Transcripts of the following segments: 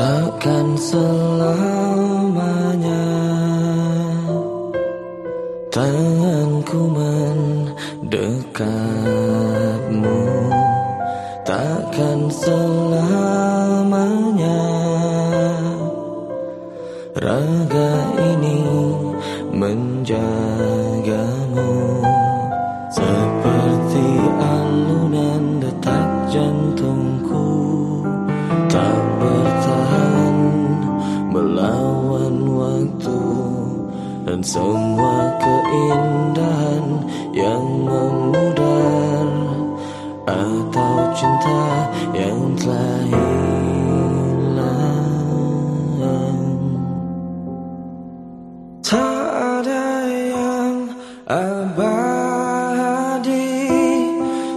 takkan selamanya tanganku mendekatmu. Takkan selamanya raga ini menjagamu waktu dan semua keindahan yang memudar atau cinta yang telah hilang. Tak ada yang abadi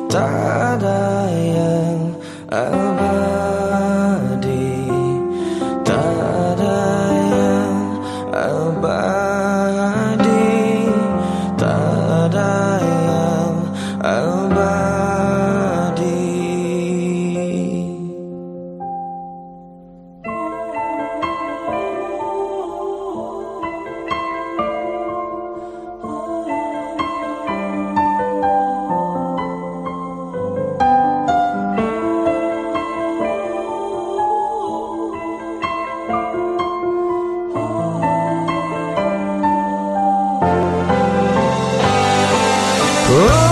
tak ada yang I Oh